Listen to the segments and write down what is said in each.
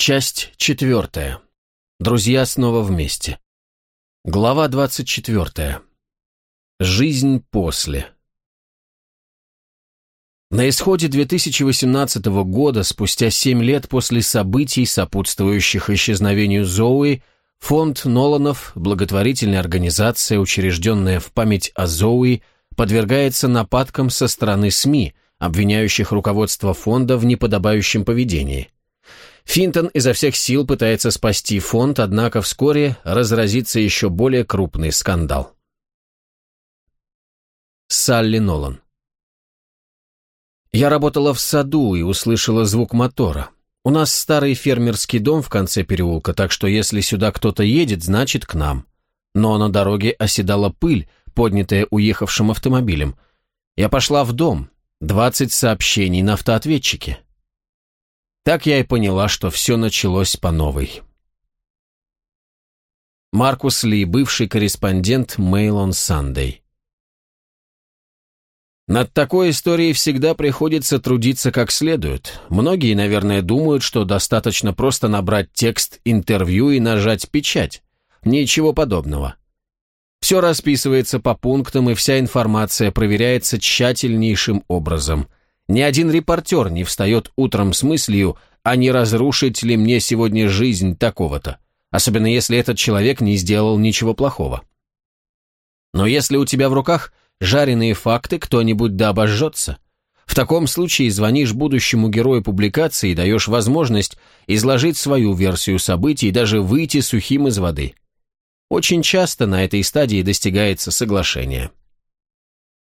Часть четвертая. Друзья снова вместе. Глава двадцать четвертая. Жизнь после. На исходе 2018 года, спустя семь лет после событий, сопутствующих исчезновению Зоуи, фонд Ноланов, благотворительная организация, учрежденная в память о Зоуи, подвергается нападкам со стороны СМИ, обвиняющих руководство фонда в неподобающем поведении – Финтон изо всех сил пытается спасти фонд, однако вскоре разразится еще более крупный скандал. Салли Нолан Я работала в саду и услышала звук мотора. У нас старый фермерский дом в конце переулка, так что если сюда кто-то едет, значит к нам. Но на дороге оседала пыль, поднятая уехавшим автомобилем. Я пошла в дом. Двадцать сообщений на автоответчике. Так я и поняла, что все началось по новой. Маркус Ли, бывший корреспондент Mail on Sunday. Над такой историей всегда приходится трудиться как следует. Многие, наверное, думают, что достаточно просто набрать текст интервью и нажать печать. Ничего подобного. Все расписывается по пунктам, и вся информация проверяется тщательнейшим образом – ни один репортер не встает утром с мыслью, а не разрушить ли мне сегодня жизнь такого-то, особенно если этот человек не сделал ничего плохого. Но если у тебя в руках жареные факты, кто-нибудь да обожжется. В таком случае звонишь будущему герою публикации и даешь возможность изложить свою версию событий и даже выйти сухим из воды. Очень часто на этой стадии достигается соглашение.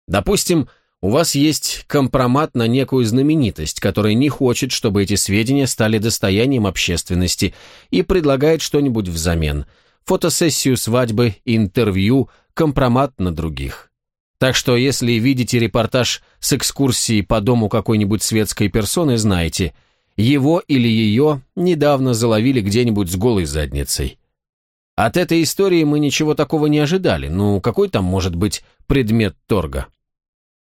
Допустим, у вас есть компромат на некую знаменитость, которая не хочет, чтобы эти сведения стали достоянием общественности и предлагает что-нибудь взамен. Фотосессию свадьбы, интервью, компромат на других. Так что, если видите репортаж с экскурсии по дому какой-нибудь светской персоны, знайте, его или ее недавно заловили где-нибудь с голой задницей. От этой истории мы ничего такого не ожидали, ну какой там может быть предмет торга?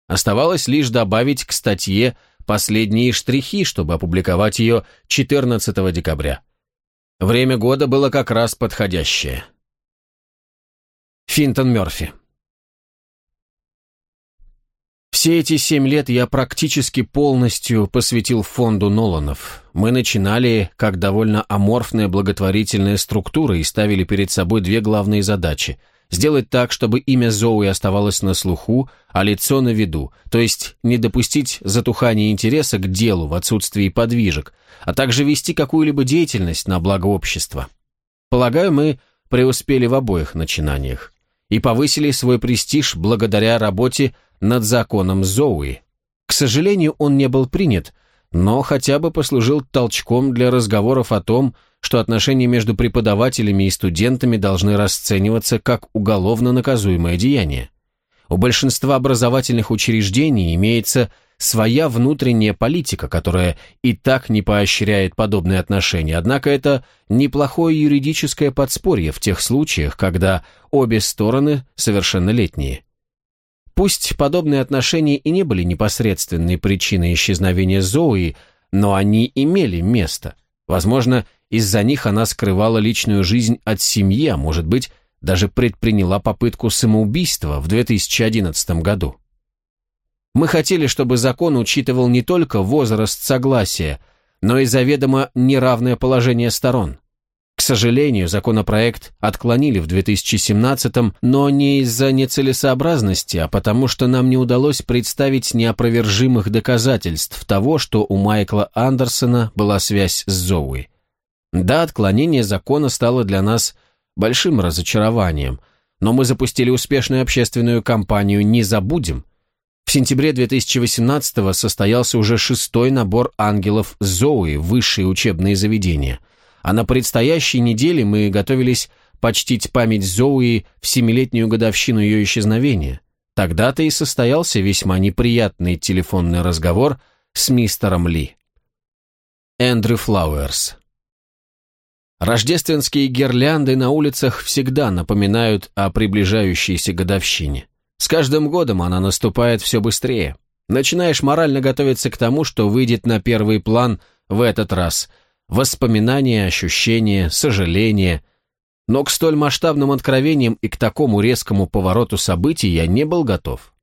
Оставалось лишь добавить к статье последние штрихи, чтобы опубликовать ее 14 декабря. Время года было как раз подходящее. Финтон Мёрфи все эти семь лет я практически полностью посвятил фонду Ноланов. Мы начинали как довольно аморфная благотворительная структура и ставили перед собой две главные задачи – сделать так, чтобы имя Зоуи оставалось на слуху, а лицо на виду, то есть не допустить затухания интереса к делу в отсутствии подвижек, а также вести какую-либо деятельность на благо общества. Полагаю, мы преуспели в обоих начинаниях и повысили свой престиж благодаря работе над законом Зоуи. К сожалению, он не был принят, но хотя бы послужил толчком для разговоров о том, что отношения между преподавателями и студентами должны расцениваться как уголовно наказуемое деяние. У большинства образовательных учреждений имеется своя внутренняя политика, которая и так не поощряет подобные отношения, однако это неплохое юридическое подспорье в тех случаях, когда обе стороны совершеннолетние. Пусть подобные отношения и не были непосредственной причиной исчезновения Зои, но они имели место. Возможно, из-за них она скрывала личную жизнь от семьи, а может быть, даже предприняла попытку самоубийства в 2011 году. Мы хотели, чтобы закон учитывал не только возраст согласия, но и заведомо неравное положение сторон. К сожалению, законопроект отклонили в 2017-м, но не из-за нецелесообразности, а потому что нам не удалось представить неопровержимых доказательств того, что у Майкла Андерсона была связь с Зоуи. Да, отклонение закона стало для нас большим разочарованием, но мы запустили успешную общественную кампанию «Не забудем». В сентябре 2018-го состоялся уже шестой набор ангелов Зои в высшие учебные заведения, а на предстоящей неделе мы готовились почтить память Зои в семилетнюю годовщину ее исчезновения. Тогда-то и состоялся весьма неприятный телефонный разговор с мистером Ли. Эндрю Флауэрс Рождественские гирлянды на улицах всегда напоминают о приближающейся годовщине. С каждым годом она наступает все быстрее. Начинаешь морально готовиться к тому, что выйдет на первый план в этот раз. Воспоминания, ощущения, сожаления. Но к столь масштабным откровениям и к такому резкому повороту событий я не был готов.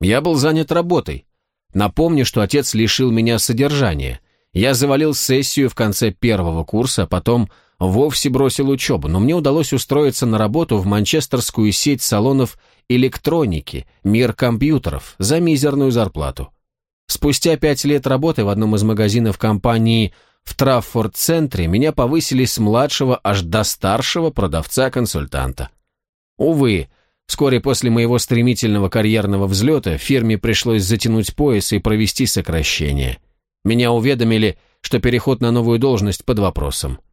Я был занят работой. Напомню, что отец лишил меня содержания. Я завалил сессию в конце первого курса, а потом вовсе бросил учебу, но мне удалось устроиться на работу в манчестерскую сеть салонов электроники, мир компьютеров, за мизерную зарплату. Спустя пять лет работы в одном из магазинов компании в Траффорд-центре меня повысили с младшего аж до старшего продавца-консультанта. Увы, вскоре после моего стремительного карьерного взлета фирме пришлось затянуть пояс и провести сокращение. Меня уведомили, что переход на новую должность под вопросом –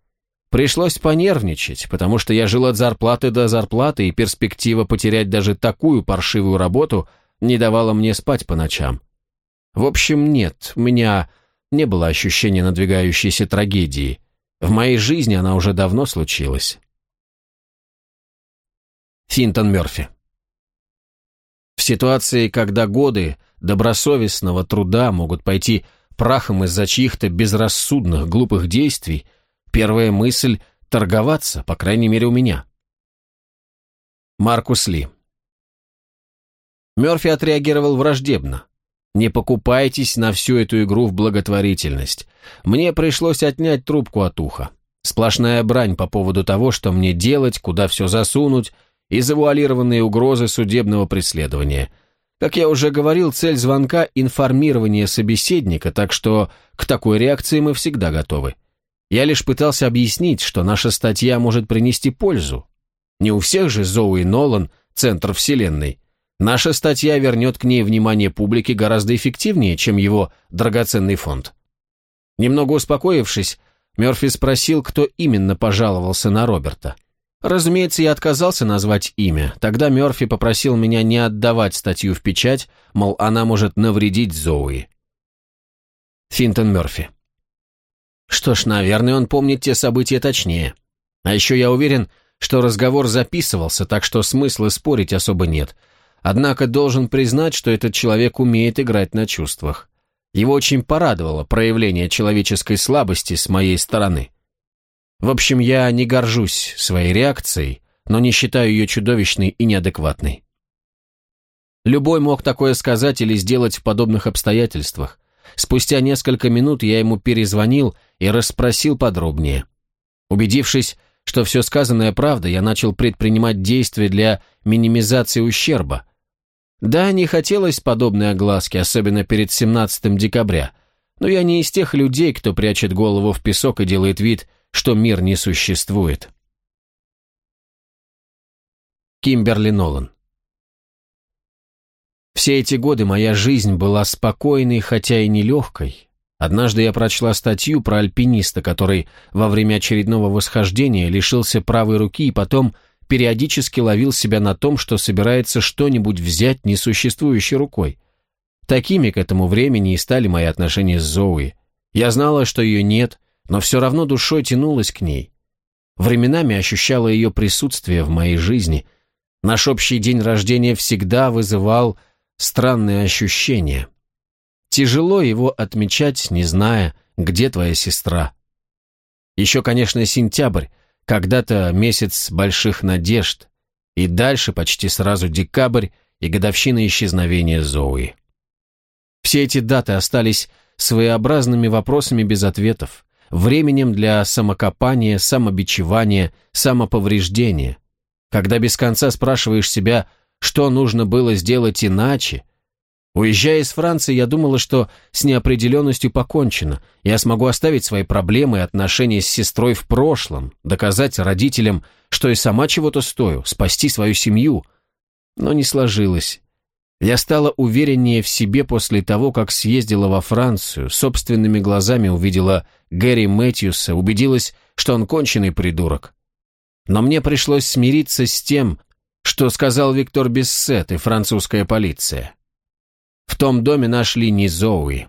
Пришлось понервничать, потому что я жил от зарплаты до зарплаты, и перспектива потерять даже такую паршивую работу не давала мне спать по ночам. В общем, нет, у меня не было ощущения надвигающейся трагедии. В моей жизни она уже давно случилась. Финтон Мёрфи В ситуации, когда годы добросовестного труда могут пойти прахом из-за чьих-то безрассудных, глупых действий – первая мысль – торговаться, по крайней мере, у меня. Маркус Ли. Мёрфи отреагировал враждебно. Не покупайтесь на всю эту игру в благотворительность. Мне пришлось отнять трубку от уха. Сплошная брань по поводу того, что мне делать, куда все засунуть, и завуалированные угрозы судебного преследования. Как я уже говорил, цель звонка – информирование собеседника, так что к такой реакции мы всегда готовы. Я лишь пытался объяснить, что наша статья может принести пользу. Не у всех же Зоуи Нолан – центр вселенной. Наша статья вернет к ней внимание публики гораздо эффективнее, чем его драгоценный фонд. Немного успокоившись, Мёрфи спросил, кто именно пожаловался на Роберта. Разумеется, я отказался назвать имя. Тогда Мёрфи попросил меня не отдавать статью в печать, мол, она может навредить Зоуи. Финтон Мёрфи. Что ж, наверное, он помнит те события точнее. А еще я уверен, что разговор записывался, так что смысла спорить особо нет. Однако должен признать, что этот человек умеет играть на чувствах. Его очень порадовало проявление человеческой слабости с моей стороны. В общем, я не горжусь своей реакцией, но не считаю ее чудовищной и неадекватной. Любой мог такое сказать или сделать в подобных обстоятельствах. Спустя несколько минут я ему перезвонил и расспросил подробнее. Убедившись, что все сказанное правда, я начал предпринимать действия для минимизации ущерба. Да, не хотелось подобной огласки, особенно перед 17 декабря, но я не из тех людей, кто прячет голову в песок и делает вид, что мир не существует. Кимберли Нолан Все эти годы моя жизнь была спокойной, хотя и нелегкой, Однажды я прочла статью про альпиниста, который во время очередного восхождения лишился правой руки и потом периодически ловил себя на том, что собирается что-нибудь взять несуществующей рукой. Такими к этому времени и стали мои отношения с Зоуи. Я знала, что ее нет, но все равно душой тянулась к ней. Временами ощущала ее присутствие в моей жизни. Наш общий день рождения всегда вызывал странные ощущения. Тяжело его отмечать, не зная, где твоя сестра. Еще, конечно, сентябрь, когда-то месяц больших надежд, и дальше почти сразу декабрь и годовщина исчезновения Зои. Все эти даты остались своеобразными вопросами без ответов, временем для самокопания, самобичевания, самоповреждения. Когда без конца спрашиваешь себя, что нужно было сделать иначе, Уезжая из Франции, я думала, что с неопределенностью покончено. Я смогу оставить свои проблемы и отношения с сестрой в прошлом, доказать родителям, что и сама чего-то стою, спасти свою семью. Но не сложилось. Я стала увереннее в себе после того, как съездила во Францию, собственными глазами увидела Гэри Мэтьюса, убедилась, что он конченый придурок. Но мне пришлось смириться с тем, что сказал Виктор Бессет и французская полиция. В том доме нашли не Зоуи.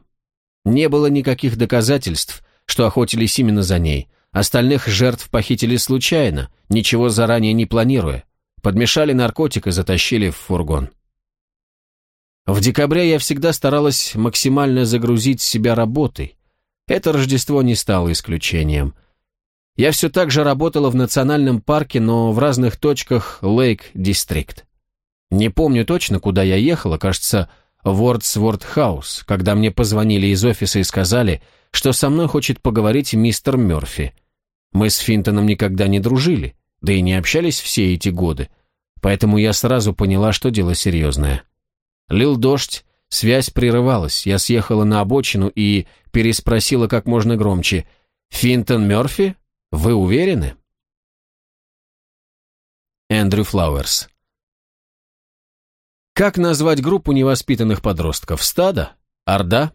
Не было никаких доказательств, что охотились именно за ней. Остальных жертв похитили случайно, ничего заранее не планируя. Подмешали наркотик и затащили в фургон. В декабре я всегда старалась максимально загрузить себя работой. Это Рождество не стало исключением. Я все так же работала в национальном парке, но в разных точках Лейк-Дистрикт. Не помню точно, куда я ехала, кажется, Вордсворд Хаус, когда мне позвонили из офиса и сказали, что со мной хочет поговорить мистер Мёрфи. Мы с Финтоном никогда не дружили, да и не общались все эти годы, поэтому я сразу поняла, что дело серьезное. Лил дождь, связь прерывалась, я съехала на обочину и переспросила как можно громче «Финтон Мёрфи? Вы уверены?» Эндрю Флауэрс как назвать группу невоспитанных подростков? Стадо? Орда?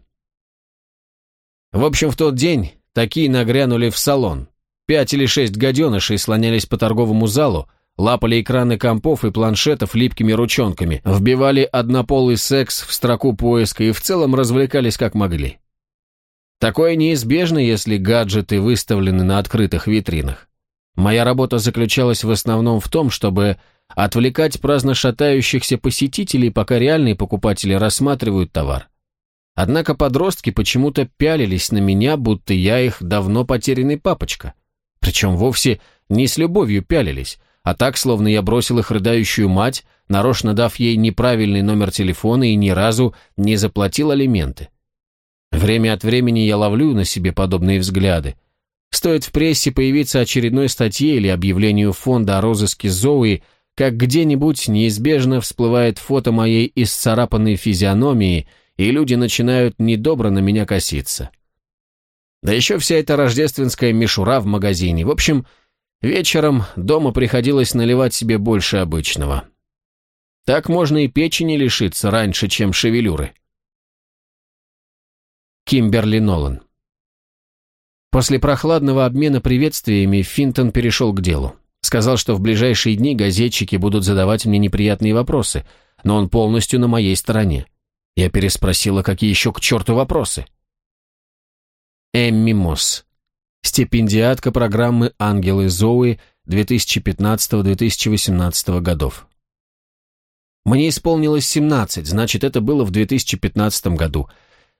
В общем, в тот день такие нагрянули в салон. Пять или шесть гаденышей слонялись по торговому залу, лапали экраны компов и планшетов липкими ручонками, вбивали однополый секс в строку поиска и в целом развлекались как могли. Такое неизбежно, если гаджеты выставлены на открытых витринах. Моя работа заключалась в основном в том, чтобы отвлекать праздно шатающихся посетителей, пока реальные покупатели рассматривают товар. Однако подростки почему-то пялились на меня, будто я их давно потерянный папочка. Причем вовсе не с любовью пялились, а так, словно я бросил их рыдающую мать, нарочно дав ей неправильный номер телефона и ни разу не заплатил алименты. Время от времени я ловлю на себе подобные взгляды. Стоит в прессе появиться очередной статье или объявлению фонда о розыске Зоуи, как где-нибудь неизбежно всплывает фото моей исцарапанной физиономии, и люди начинают недобро на меня коситься. Да еще вся эта рождественская мишура в магазине. В общем, вечером дома приходилось наливать себе больше обычного. Так можно и печени лишиться раньше, чем шевелюры. Кимберли Нолан После прохладного обмена приветствиями Финтон перешел к делу. Сказал, что в ближайшие дни газетчики будут задавать мне неприятные вопросы, но он полностью на моей стороне. Я переспросила, какие еще к черту вопросы. Эмми Мосс. Стипендиатка программы «Ангелы Зои» 2015-2018 годов. Мне исполнилось 17, значит, это было в 2015 году.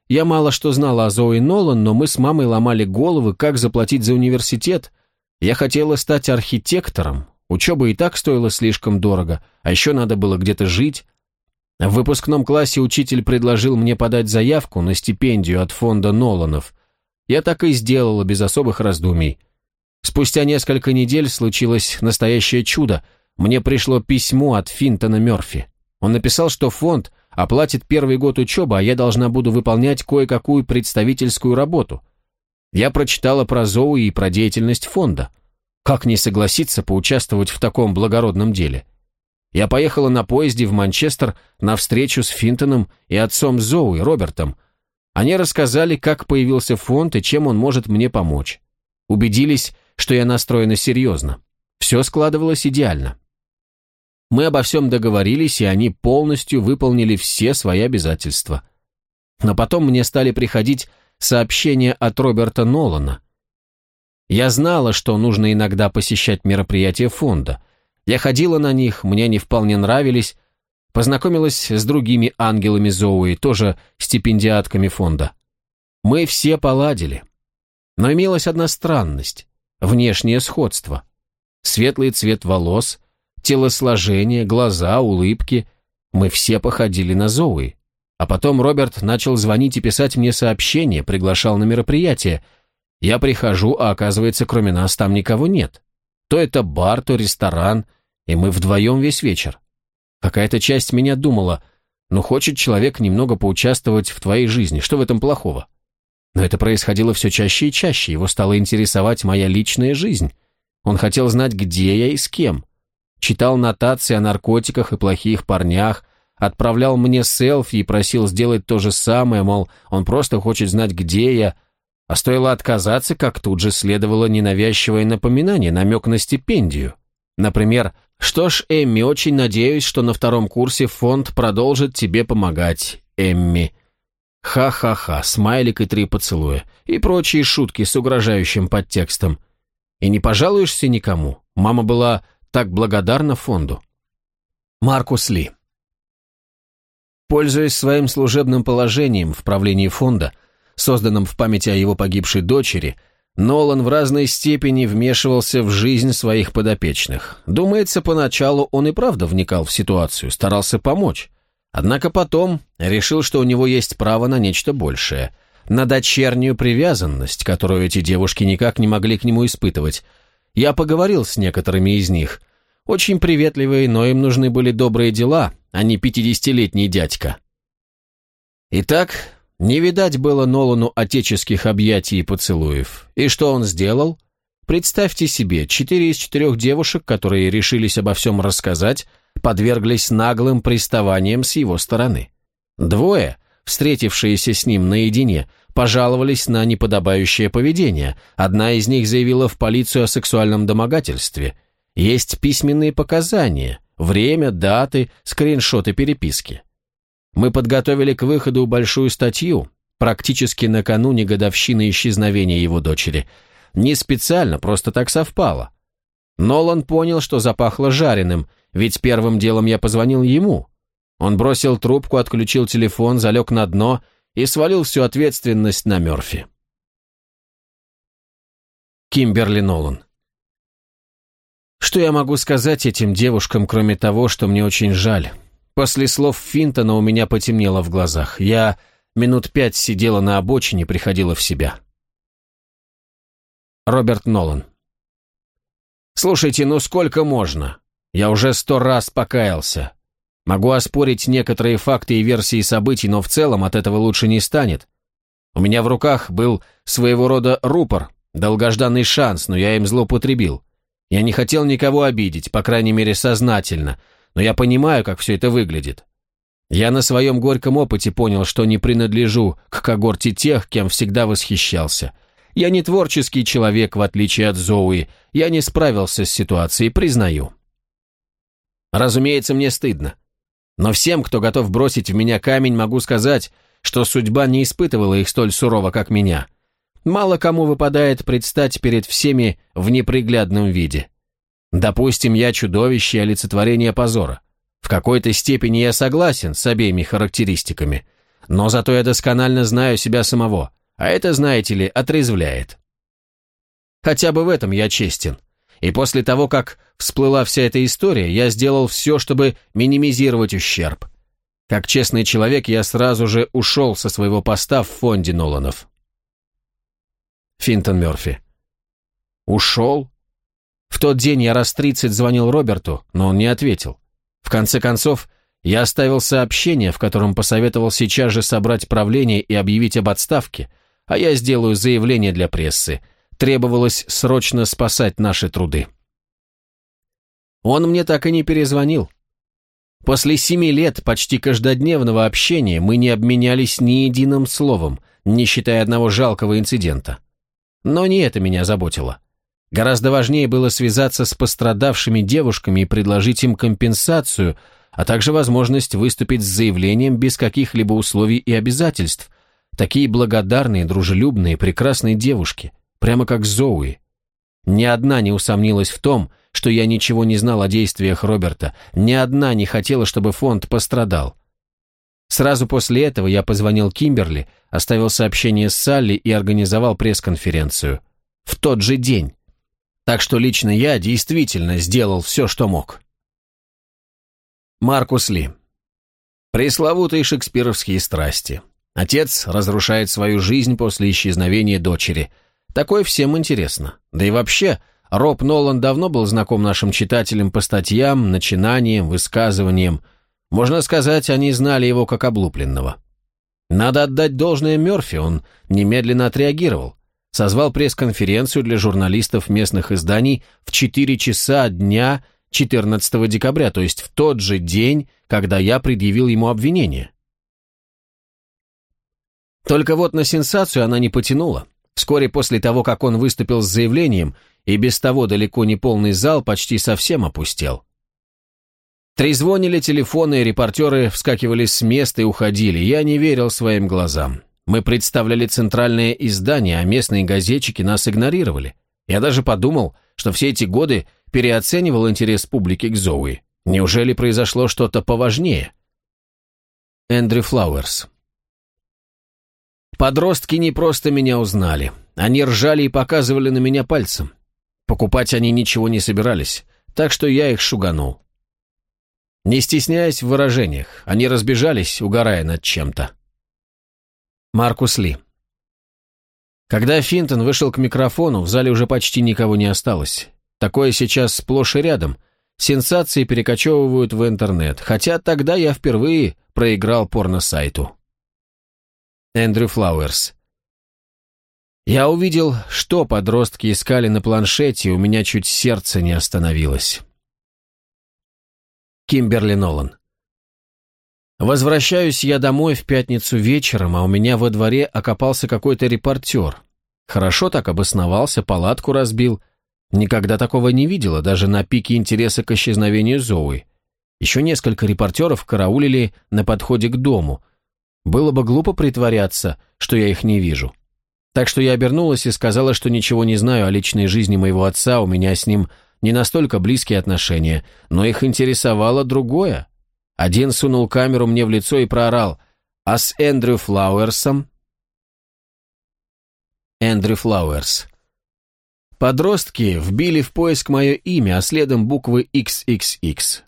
Я мало что знала о Зои Нолан, но мы с мамой ломали головы, как заплатить за университет – я хотела стать архитектором, учеба и так стоила слишком дорого, а еще надо было где-то жить. В выпускном классе учитель предложил мне подать заявку на стипендию от фонда Ноланов. Я так и сделала, без особых раздумий. Спустя несколько недель случилось настоящее чудо. Мне пришло письмо от Финтона Мерфи. Он написал, что фонд оплатит первый год учебы, а я должна буду выполнять кое-какую представительскую работу – я прочитала про Зоу и про деятельность фонда. Как не согласиться поучаствовать в таком благородном деле? Я поехала на поезде в Манчестер на встречу с Финтоном и отцом Зоуи, Робертом. Они рассказали, как появился фонд и чем он может мне помочь. Убедились, что я настроена серьезно. Все складывалось идеально. Мы обо всем договорились, и они полностью выполнили все свои обязательства. Но потом мне стали приходить сообщение от Роберта Нолана. Я знала, что нужно иногда посещать мероприятия фонда. Я ходила на них, мне они вполне нравились. Познакомилась с другими ангелами Зоуи, тоже стипендиатками фонда. Мы все поладили. Но имелась одна странность. Внешнее сходство. Светлый цвет волос, телосложение, глаза, улыбки. Мы все походили на Зоуи. А потом Роберт начал звонить и писать мне сообщения, приглашал на мероприятие. Я прихожу, а оказывается, кроме нас там никого нет. То это бар, то ресторан, и мы вдвоем весь вечер. Какая-то часть меня думала, ну хочет человек немного поучаствовать в твоей жизни, что в этом плохого? Но это происходило все чаще и чаще, его стала интересовать моя личная жизнь. Он хотел знать, где я и с кем. Читал нотации о наркотиках и плохих парнях, отправлял мне селфи и просил сделать то же самое, мол, он просто хочет знать, где я. А стоило отказаться, как тут же следовало ненавязчивое напоминание, намек на стипендию. Например, «Что ж, Эмми, очень надеюсь, что на втором курсе фонд продолжит тебе помогать, Эмми». Ха-ха-ха, смайлик и три поцелуя. И прочие шутки с угрожающим подтекстом. И не пожалуешься никому. Мама была так благодарна фонду. Маркус Ли. Пользуясь своим служебным положением в правлении фонда, созданном в памяти о его погибшей дочери, Нолан в разной степени вмешивался в жизнь своих подопечных. Думается, поначалу он и правда вникал в ситуацию, старался помочь. Однако потом решил, что у него есть право на нечто большее, на дочернюю привязанность, которую эти девушки никак не могли к нему испытывать. Я поговорил с некоторыми из них – очень приветливые, но им нужны были добрые дела, а не пятидесятилетний дядька. Итак, не видать было Нолану отеческих объятий и поцелуев. И что он сделал? Представьте себе, четыре из четырех девушек, которые решились обо всем рассказать, подверглись наглым приставаниям с его стороны. Двое, встретившиеся с ним наедине, пожаловались на неподобающее поведение. Одна из них заявила в полицию о сексуальном домогательстве. Есть письменные показания, время, даты, скриншоты переписки. Мы подготовили к выходу большую статью, практически накануне годовщины исчезновения его дочери. Не специально, просто так совпало. Нолан понял, что запахло жареным, ведь первым делом я позвонил ему. Он бросил трубку, отключил телефон, залег на дно и свалил всю ответственность на Мерфи. Кимберли Нолан что я могу сказать этим девушкам, кроме того, что мне очень жаль? После слов Финтона у меня потемнело в глазах. Я минут пять сидела на обочине, приходила в себя. Роберт Нолан. «Слушайте, ну сколько можно? Я уже сто раз покаялся. Могу оспорить некоторые факты и версии событий, но в целом от этого лучше не станет. У меня в руках был своего рода рупор, долгожданный шанс, но я им злоупотребил. Я не хотел никого обидеть, по крайней мере, сознательно, но я понимаю, как все это выглядит. Я на своем горьком опыте понял, что не принадлежу к когорте тех, кем всегда восхищался. Я не творческий человек, в отличие от Зоуи. Я не справился с ситуацией, признаю. Разумеется, мне стыдно. Но всем, кто готов бросить в меня камень, могу сказать, что судьба не испытывала их столь сурово, как меня. Мало кому выпадает предстать перед всеми в неприглядном виде. Допустим, я чудовище и олицетворение позора. В какой-то степени я согласен с обеими характеристиками, но зато я досконально знаю себя самого, а это, знаете ли, отрезвляет. Хотя бы в этом я честен. И после того, как всплыла вся эта история, я сделал все, чтобы минимизировать ущерб. Как честный человек, я сразу же ушел со своего поста в фонде Ноланов. Финтон Мерфи «Ушел?» В тот день я раз тридцать звонил Роберту, но он не ответил. В конце концов, я оставил сообщение, в котором посоветовал сейчас же собрать правление и объявить об отставке, а я сделаю заявление для прессы. Требовалось срочно спасать наши труды. Он мне так и не перезвонил. После семи лет почти каждодневного общения мы не обменялись ни единым словом, не считая одного жалкого инцидента. Но не это меня заботило. Гораздо важнее было связаться с пострадавшими девушками и предложить им компенсацию, а также возможность выступить с заявлением без каких-либо условий и обязательств. Такие благодарные, дружелюбные, прекрасные девушки, прямо как Зоуи. Ни одна не усомнилась в том, что я ничего не знал о действиях Роберта, ни одна не хотела, чтобы фонд пострадал. Сразу после этого я позвонил Кимберли, оставил сообщение с Салли и организовал пресс-конференцию. В тот же день. Так что лично я действительно сделал все, что мог. Маркус Ли. Пресловутые шекспировские страсти. Отец разрушает свою жизнь после исчезновения дочери. Такое всем интересно. Да и вообще, Роб Нолан давно был знаком нашим читателям по статьям, начинаниям, высказываниям – можно сказать, они знали его как облупленного. Надо отдать должное Мёрфи, он немедленно отреагировал. Созвал пресс-конференцию для журналистов местных изданий в 4 часа дня 14 декабря, то есть в тот же день, когда я предъявил ему обвинение. Только вот на сенсацию она не потянула. Вскоре после того, как он выступил с заявлением, и без того далеко не полный зал почти совсем опустел. Трезвонили телефоны, репортеры вскакивали с места и уходили. Я не верил своим глазам. Мы представляли центральное издание, а местные газетчики нас игнорировали. Я даже подумал, что все эти годы переоценивал интерес публики к Зоуи. Неужели произошло что-то поважнее? Эндрю Флауэрс Подростки не просто меня узнали. Они ржали и показывали на меня пальцем. Покупать они ничего не собирались, так что я их шуганул. Не стесняясь в выражениях, они разбежались, угорая над чем-то. Маркус Ли. Когда Финтон вышел к микрофону, в зале уже почти никого не осталось. Такое сейчас сплошь и рядом. Сенсации перекочевывают в интернет, хотя тогда я впервые проиграл порно-сайту. Эндрю Флауэрс. Я увидел, что подростки искали на планшете, и у меня чуть сердце не остановилось. Кимберли Нолан. Возвращаюсь я домой в пятницу вечером, а у меня во дворе окопался какой-то репортер. Хорошо так обосновался, палатку разбил. Никогда такого не видела, даже на пике интереса к исчезновению Зои. Еще несколько репортеров караулили на подходе к дому. Было бы глупо притворяться, что я их не вижу. Так что я обернулась и сказала, что ничего не знаю о личной жизни моего отца, у меня с ним не настолько близкие отношения, но их интересовало другое. Один сунул камеру мне в лицо и проорал «А с Эндрю Флауэрсом?» Эндрю Флауэрс. Подростки вбили в поиск мое имя, а следом буквы XXX.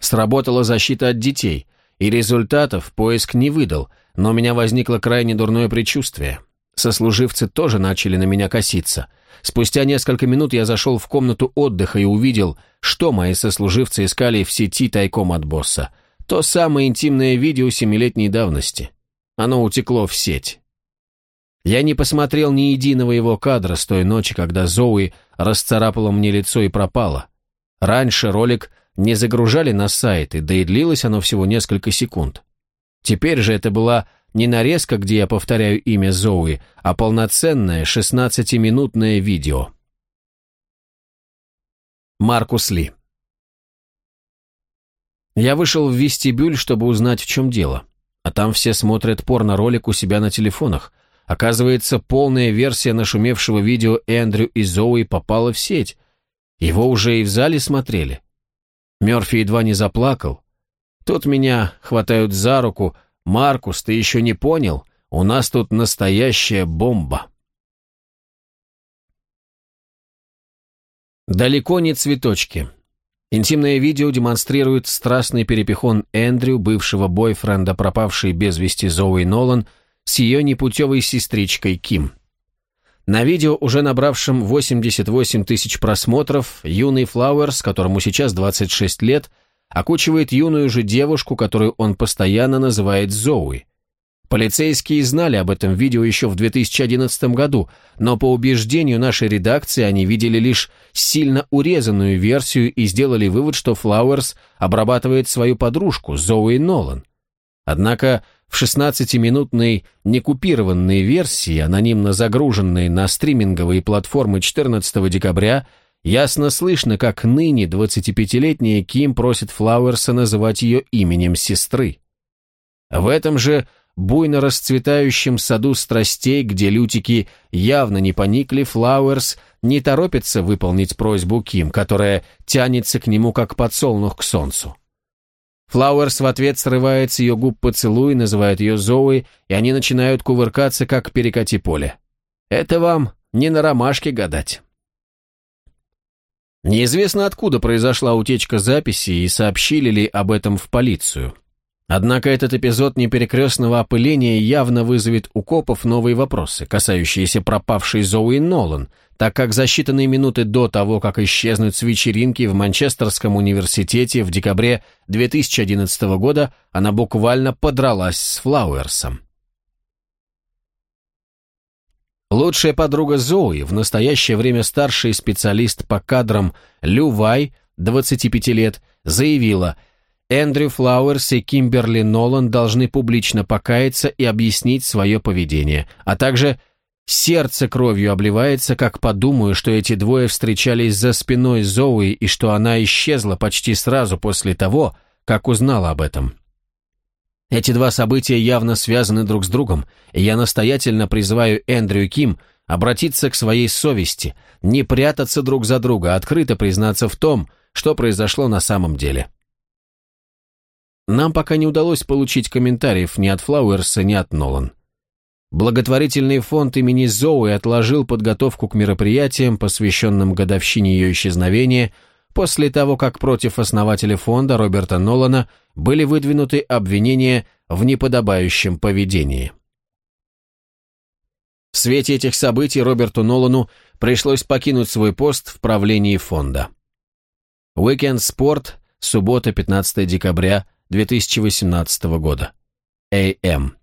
Сработала защита от детей, и результатов поиск не выдал, но у меня возникло крайне дурное предчувствие – Сослуживцы тоже начали на меня коситься. Спустя несколько минут я зашел в комнату отдыха и увидел, что мои сослуживцы искали в сети тайком от босса. То самое интимное видео семилетней давности. Оно утекло в сеть. Я не посмотрел ни единого его кадра с той ночи, когда Зоуи расцарапала мне лицо и пропала. Раньше ролик не загружали на сайты, да и длилось оно всего несколько секунд. Теперь же это была не нарезка, где я повторяю имя Зоуи, а полноценное 16-минутное видео. Маркус Ли Я вышел в вестибюль, чтобы узнать, в чем дело. А там все смотрят порно-ролик у себя на телефонах. Оказывается, полная версия нашумевшего видео Эндрю и Зоуи попала в сеть. Его уже и в зале смотрели. Мерфи едва не заплакал. Тут меня хватают за руку, «Маркус, ты еще не понял? У нас тут настоящая бомба!» Далеко не цветочки. Интимное видео демонстрирует страстный перепихон Эндрю, бывшего бойфренда пропавшей без вести Зоуи Нолан, с ее непутевой сестричкой Ким. На видео, уже набравшем 88 тысяч просмотров, юный Флауэрс, которому сейчас 26 лет, – окучивает юную же девушку, которую он постоянно называет Зоуи. Полицейские знали об этом видео еще в 2011 году, но по убеждению нашей редакции они видели лишь сильно урезанную версию и сделали вывод, что Флауэрс обрабатывает свою подружку Зоуи Нолан. Однако в 16-минутной некупированной версии, анонимно загруженной на стриминговые платформы 14 декабря, Ясно слышно, как ныне 25-летняя Ким просит Флауэрса называть ее именем сестры. В этом же буйно расцветающем саду страстей, где лютики явно не поникли, Флауэрс не торопится выполнить просьбу Ким, которая тянется к нему, как подсолнух к солнцу. Флауэрс в ответ срывает с ее губ поцелуй, называет ее Зои, и они начинают кувыркаться, как перекати поле. Это вам не на ромашке гадать. Неизвестно откуда произошла утечка записи и сообщили ли об этом в полицию. Однако этот эпизод неперекрестного опыления явно вызовет у копов новые вопросы, касающиеся пропавшей Зоуи Нолан, так как за считанные минуты до того, как исчезнуть с вечеринки в Манчестерском университете в декабре 2011 года, она буквально подралась с Флауэрсом. Лучшая подруга Зои, в настоящее время старший специалист по кадрам Лю Вай, 25 лет, заявила, Эндрю Флауэрс и Кимберли Нолан должны публично покаяться и объяснить свое поведение, а также сердце кровью обливается, как подумаю, что эти двое встречались за спиной Зои и что она исчезла почти сразу после того, как узнала об этом. Эти два события явно связаны друг с другом, и я настоятельно призываю Эндрю Ким обратиться к своей совести, не прятаться друг за друга, а открыто признаться в том, что произошло на самом деле. Нам пока не удалось получить комментариев ни от Флауэрса, ни от Нолан. Благотворительный фонд имени Зоуи отложил подготовку к мероприятиям, посвященным годовщине ее исчезновения – после того, как против основателя фонда Роберта Нолана были выдвинуты обвинения в неподобающем поведении. В свете этих событий Роберту Нолану пришлось покинуть свой пост в правлении фонда. Weekend Sport, суббота, 15 декабря 2018 года. А.М.